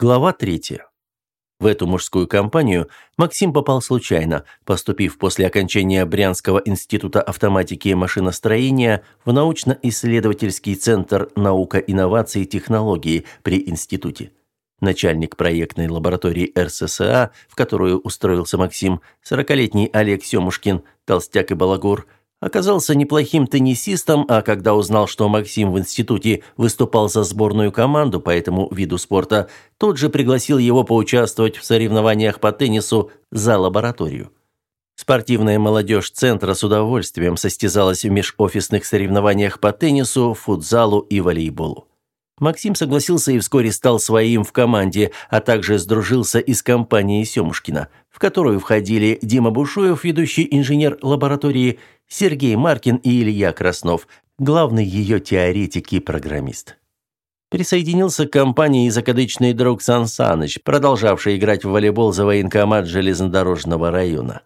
Глава третья. В эту мужскую компанию Максим попал случайно, поступив после окончания Брянского института автоматики и машиностроения в научно-исследовательский центр наука, инновации и технологии при институте. Начальник проектной лаборатории РССА, в которую устроился Максим, 40-летний Олег Семушкин, толстяк и балагур – Оказался неплохим теннисистом, а когда узнал, что Максим в институте выступал за сборную команду по этому виду спорта, тут же пригласил его поучаствовать в соревнованиях по теннису за лабораторию. Спортивная молодежь центра с удовольствием состязалась в межофисных соревнованиях по теннису, футзалу и волейболу. Максим согласился и вскоре стал своим в команде, а также сдружился и с компанией Семушкина, в которую входили Дима Бушуев, ведущий инженер лаборатории, Сергей Маркин и Илья Краснов, главный ее теоретик и программист. Присоединился к компании и закадычный друг Сан Саныч, продолжавший играть в волейбол за военкомат железнодорожного района.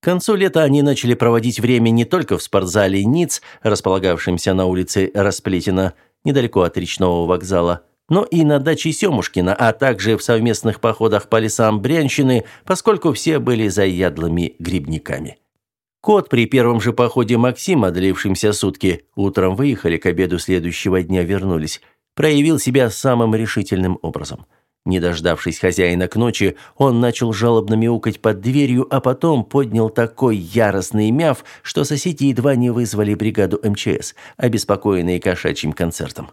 К концу лета они начали проводить время не только в спортзале НИЦ, располагавшемся на улице Расплетина, недалеко от речного вокзала, но и на даче Семушкина, а также в совместных походах по лесам Брянщины, поскольку все были заядлыми грибниками. Кот при первом же походе Максима, длившемся сутки, утром выехали, к обеду следующего дня вернулись, проявил себя самым решительным образом. Не дождавшись хозяина к ночи, он начал жалобно мяукать под дверью, а потом поднял такой яростный мяв, что соседи едва не вызвали бригаду МЧС, обеспокоенные кошачьим концертом.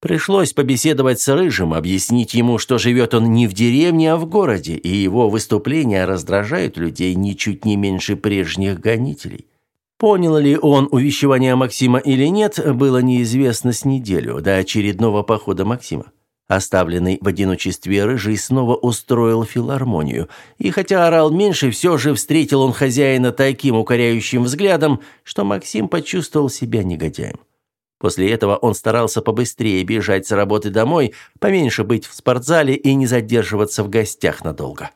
Пришлось побеседовать с Рыжим, объяснить ему, что живет он не в деревне, а в городе, и его выступления раздражают людей ничуть не меньше прежних гонителей. Понял ли он увещевание Максима или нет, было неизвестно с неделю, до очередного похода Максима. Оставленный в одиночестве Рыжий снова устроил филармонию, и хотя орал меньше, все же встретил он хозяина таким укоряющим взглядом, что Максим почувствовал себя негодяем. После этого он старался побыстрее бежать с работы домой, поменьше быть в спортзале и не задерживаться в гостях надолго.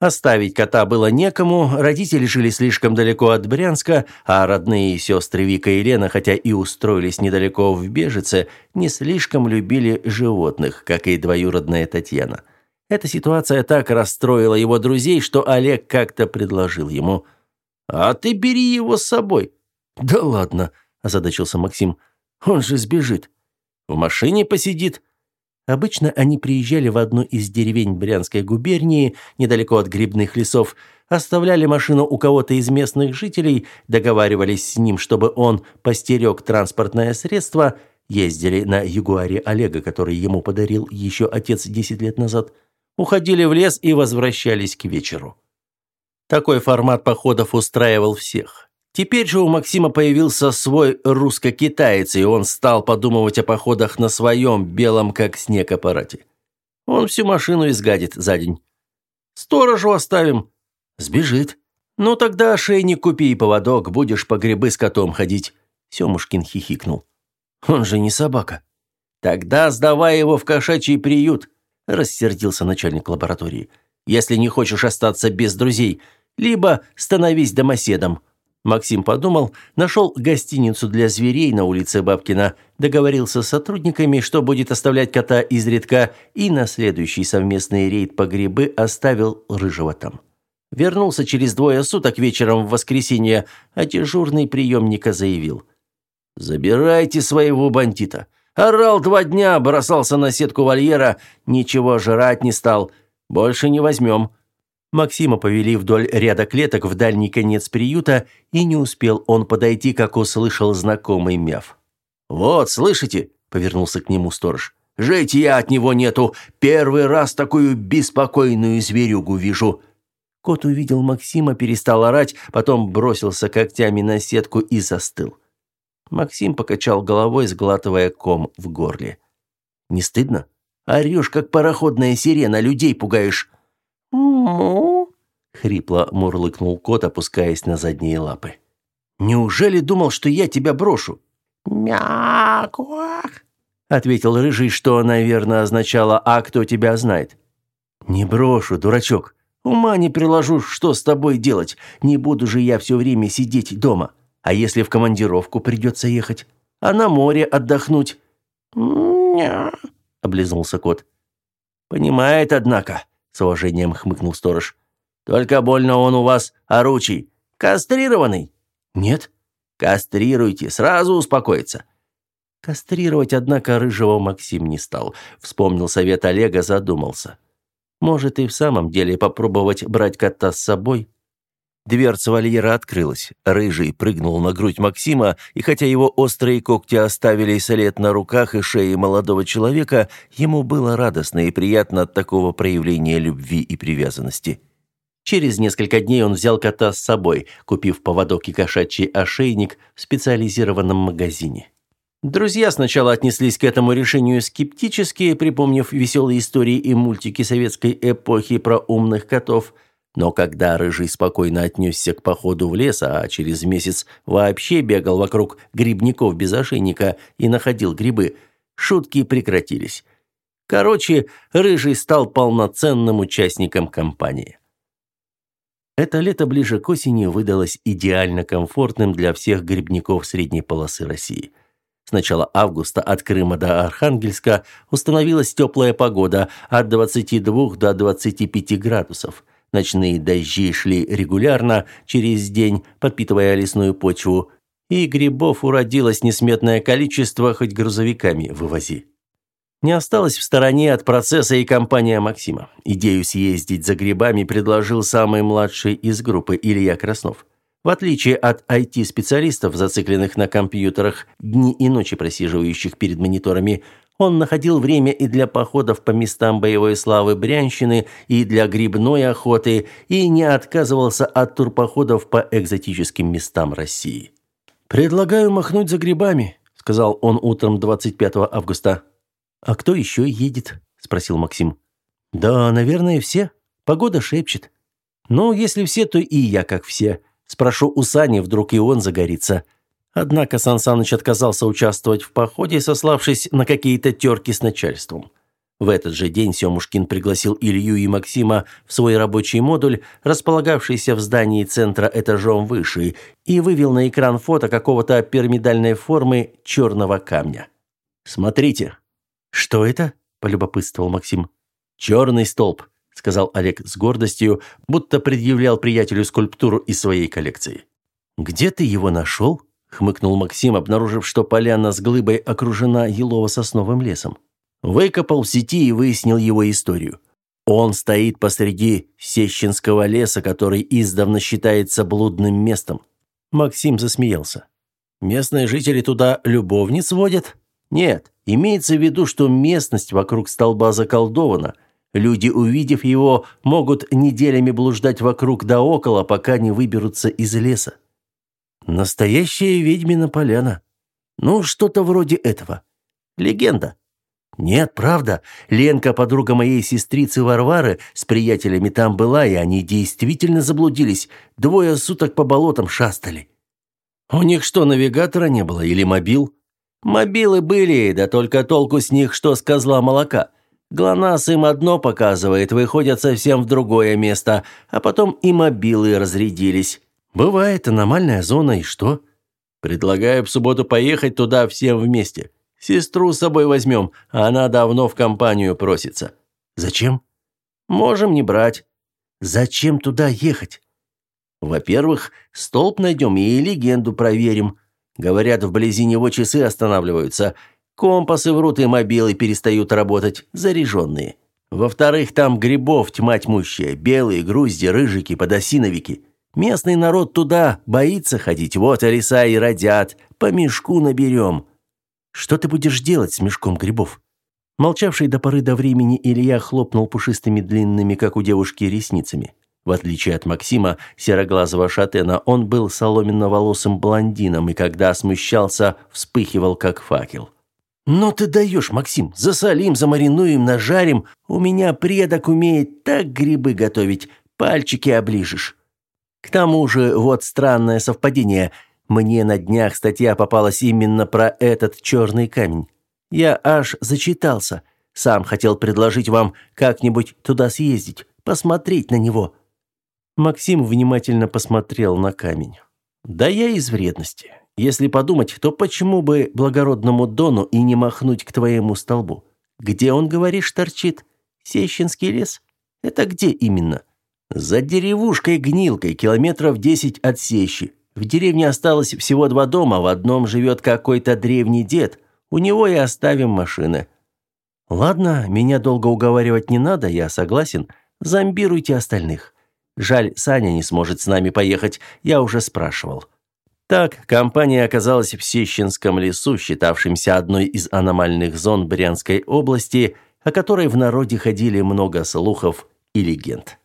Оставить кота было некому, родители жили слишком далеко от Брянска, а родные сестры Вика и Лена, хотя и устроились недалеко в Бежице, не слишком любили животных, как и двоюродная Татьяна. Эта ситуация так расстроила его друзей, что Олег как-то предложил ему «А ты бери его с собой». «Да ладно», – озадачился Максим, – он же сбежит. В машине посидит. Обычно они приезжали в одну из деревень Брянской губернии, недалеко от грибных лесов, оставляли машину у кого-то из местных жителей, договаривались с ним, чтобы он постерег транспортное средство, ездили на Ягуаре Олега, который ему подарил еще отец 10 лет назад, уходили в лес и возвращались к вечеру. Такой формат походов устраивал всех. Теперь же у Максима появился свой русско-китаец, и он стал подумывать о походах на своем белом как снег аппарате. Он всю машину изгадит за день. Сторожу оставим. Сбежит. Ну тогда ошейник купи и поводок, будешь по грибы с котом ходить. Семушкин хихикнул. Он же не собака. Тогда сдавай его в кошачий приют, рассердился начальник лаборатории. Если не хочешь остаться без друзей, либо становись домоседом. Максим подумал, нашел гостиницу для зверей на улице Бабкина, договорился с сотрудниками, что будет оставлять кота изредка, и на следующий совместный рейд по грибы оставил Рыжего там. Вернулся через двое суток вечером в воскресенье, а дежурный приемника заявил. «Забирайте своего бандита. Орал два дня, бросался на сетку вольера, ничего жрать не стал. Больше не возьмем. Максима повели вдоль ряда клеток в дальний конец приюта, и не успел он подойти, как услышал знакомый мяв. «Вот, слышите?» – повернулся к нему сторож. «Жить я от него нету. Первый раз такую беспокойную зверюгу вижу». Кот увидел Максима, перестал орать, потом бросился когтями на сетку и застыл. Максим покачал головой, сглатывая ком в горле. «Не стыдно? Орешь, как пароходная сирена, людей пугаешь». «Му!» — хрипло мурлыкнул кот, опускаясь на задние лапы. «Неужели думал, что я тебя брошу?» «Мякуах!» — ответил Рыжий, что, наверное, означало «А кто тебя знает?» «Не брошу, дурачок. Ума не приложу, что с тобой делать. Не буду же я все время сидеть дома. А если в командировку придется ехать? А на море отдохнуть?» «Ня!» — облизнулся кот. «Понимает, однако», — с уважением хмыкнул сторож. «Только больно он у вас оручий. Кастрированный?» «Нет». «Кастрируйте, сразу успокоится». Кастрировать, однако, рыжего Максим не стал. Вспомнил совет Олега, задумался. Может и в самом деле попробовать брать кота с собой? Дверца вольера открылась. Рыжий прыгнул на грудь Максима, и хотя его острые когти оставили след на руках и шее молодого человека, ему было радостно и приятно от такого проявления любви и привязанности. Через несколько дней он взял кота с собой, купив поводок и кошачий ошейник в специализированном магазине. Друзья сначала отнеслись к этому решению скептически, припомнив веселые истории и мультики советской эпохи про умных котов – но когда Рыжий спокойно отнесся к походу в лес, а через месяц вообще бегал вокруг грибников без ошейника и находил грибы, шутки прекратились. Короче, Рыжий стал полноценным участником компании. Это лето ближе к осени выдалось идеально комфортным для всех грибников средней полосы России. С начала августа от Крыма до Архангельска установилась теплая погода от 22 до 25 градусов – Ночные дожди шли регулярно через день, подпитывая лесную почву, и грибов уродилось несметное количество, хоть грузовиками вывози. Не осталось в стороне от процесса и компания Максима. Идею съездить за грибами предложил самый младший из группы Илья Краснов. В отличие от IT-специалистов, зацикленных на компьютерах, дни и ночи просиживающих перед мониторами, он находил время и для походов по местам боевой славы Брянщины, и для грибной охоты, и не отказывался от турпоходов по экзотическим местам России. «Предлагаю махнуть за грибами», — сказал он утром 25 августа. «А кто еще едет?» — спросил Максим. «Да, наверное, все. Погода шепчет. Ну, если все, то и я как все. Спрошу у Сани, вдруг и он загорится». Однако Сан Саныч отказался участвовать в походе, сославшись на какие-то терки с начальством. В этот же день Семушкин пригласил Илью и Максима в свой рабочий модуль, располагавшийся в здании центра этажом выше, и вывел на экран фото какого-то пирамидальной формы черного камня. «Смотрите». «Что это?» – полюбопытствовал Максим. «Черный столб», – сказал Олег с гордостью, будто предъявлял приятелю скульптуру из своей коллекции. «Где ты его нашел?» Хмыкнул Максим, обнаружив, что поляна с глыбой окружена елово-сосновым лесом. Выкопал в сети и выяснил его историю. Он стоит посреди Сещинского леса, который издавна считается блудным местом. Максим засмеялся. Местные жители туда любовниц водят? Нет, имеется в виду, что местность вокруг столба заколдована. Люди, увидев его, могут неделями блуждать вокруг да около, пока не выберутся из леса. Настоящая ведьмина поляна. Ну, что-то вроде этого. Легенда. Нет, правда. Ленка, подруга моей сестрицы Варвары, с приятелями там была, и они действительно заблудились. Двое суток по болотам шастали. У них что, навигатора не было или мобил? Мобилы были, да только толку с них, что с козла молока. ГЛОНАСС им одно показывает, выходят совсем в другое место, а потом и мобилы разрядились. Бывает аномальная зона, и что? Предлагаю в субботу поехать туда всем вместе. Сестру с собой возьмем, а она давно в компанию просится. Зачем? Можем не брать. Зачем туда ехать? Во-первых, столб найдем и легенду проверим. Говорят, вблизи него часы останавливаются. Компасы врут и мобилы перестают работать, заряженные. Во-вторых, там грибов тьма тьмущая, белые, грузди, рыжики, подосиновики. Местный народ туда боится ходить. Вот и леса и родят. По мешку наберем. Что ты будешь делать с мешком грибов? Молчавший до поры до времени Илья хлопнул пушистыми длинными, как у девушки, ресницами. В отличие от Максима, сероглазого шатена, он был соломенно-волосым блондином и, когда смущался, вспыхивал, как факел. «Ну ты даешь, Максим! Засолим, замаринуем, нажарим. У меня предок умеет так грибы готовить, пальчики оближешь». К тому же, вот странное совпадение. Мне на днях статья попалась именно про этот черный камень. Я аж зачитался. Сам хотел предложить вам как-нибудь туда съездить, посмотреть на него. Максим внимательно посмотрел на камень. Да я из вредности. Если подумать, то почему бы благородному Дону и не махнуть к твоему столбу? Где он, говоришь, торчит? Сещинский лес? Это где именно? За деревушкой Гнилкой, километров десять от Сещи. В деревне осталось всего два дома, в одном живет какой-то древний дед. У него и оставим машины. Ладно, меня долго уговаривать не надо, я согласен. Зомбируйте остальных. Жаль, Саня не сможет с нами поехать, я уже спрашивал. Так, компания оказалась в Сещинском лесу, считавшемся одной из аномальных зон Брянской области, о которой в народе ходили много слухов и легенд.